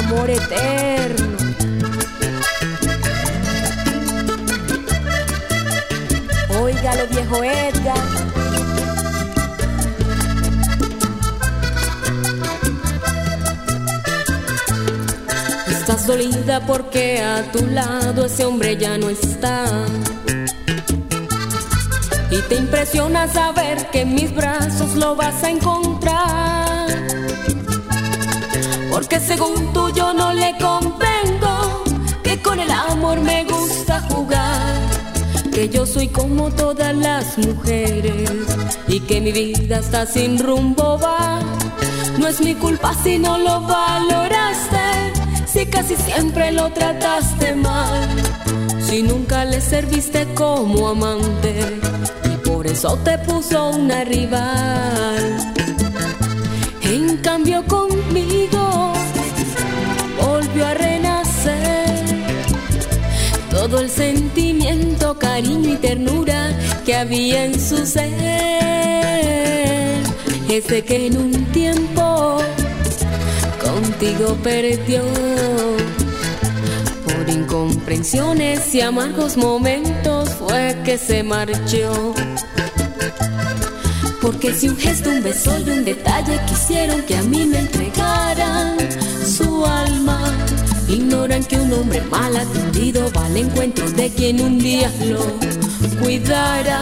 amor eterno. Óigalo, viejo Edgar. Estás dolida porque a tu lado ese hombre ya no está. Y te impresiona saber que en mis brazos lo vas a encontrar. Porque según tú yo no le comprendo que con el amor me gusta jugar. Que yo soy como todas las mujeres y que mi vida está sin rumbo va. No es mi culpa si no lo valoraste, si casi siempre lo trataste mal, si nunca le serviste como amante y por eso te puso una rival. En cambio conmigo sentimiento, cariño y ternura que había en su ser. Ese que en un tiempo contigo perdió por incomprensiones y amargos momentos fue que se marchó. Porque si un gesto, un beso y un detalle quisieron que a mí me entregaran que un hombre mal atendido va al encuentro de quien un día lo cuidara.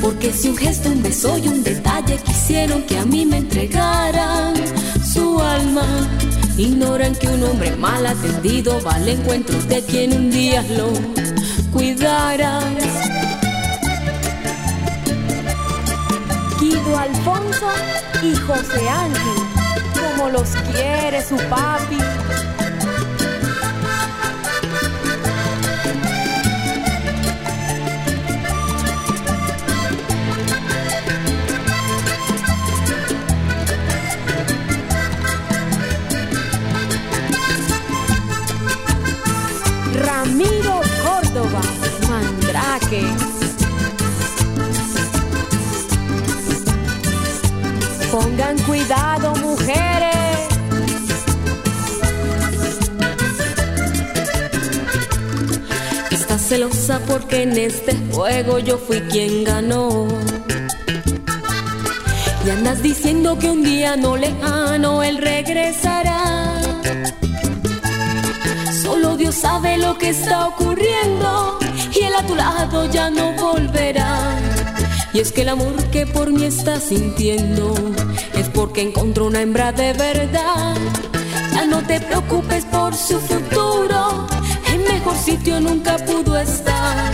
Porque si un gesto, un beso y un detalle quisieron que a mí me entregaran su alma, ignoran que un hombre mal atendido va al encuentro de quien un día lo cuidara. Guido Alfonso y José Ángel, como los quiere su papi. Pongan cuidado, mujeres. Estás celosa porque en este juego yo fui quien ganó. Y andas diciendo que un día no lejano él regresará. Solo Dios sabe lo que está ocurriendo tu lado ya no volverá. Y es que el amor que por mí estás sintiendo es porque encontró una hembra de verdad. Ya no te preocupes por su futuro, en mejor sitio nunca pudo estar.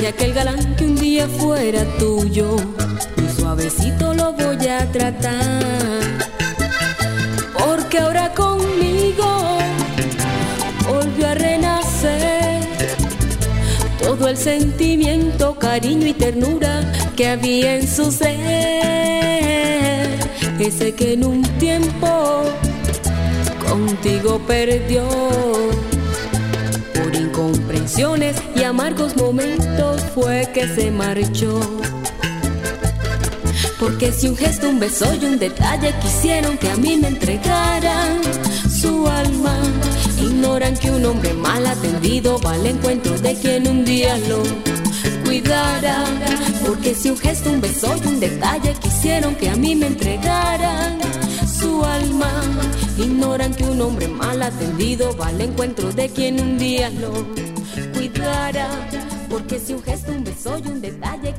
Y aquel galán que un día fuera tuyo, muy suavecito lo voy a tratar. Porque ahora conmigo todo el sentimiento, cariño y ternura que había en su ser. Ese que en un tiempo contigo perdió por incomprensiones y amargos momentos fue que se marchó. Porque si un gesto, un beso y un detalle quisieron que a mí me entregaran su alma, ignoran que un hombre mal atendido va al encuentro de quien un día lo cuidara. Porque si un gesto, un beso y un detalle quisieron que a mí me entregaran su alma, ignoran que un hombre mal atendido va al encuentro de quien un día lo cuidara. Porque si un gesto, un beso y un detalle